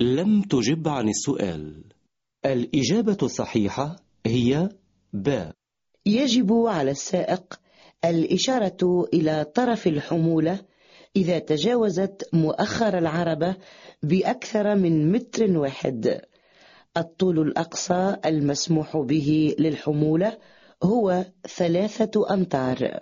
لم تجب عن السؤال. الإجابة الصحيحة هي ب. يجب على السائق الإشارة إلى طرف الحمولة إذا تجاوزت مؤخر العربة بأكثر من متر واحد. الطول الأقصى المسموح به للحمولة هو ثلاثة أمتار.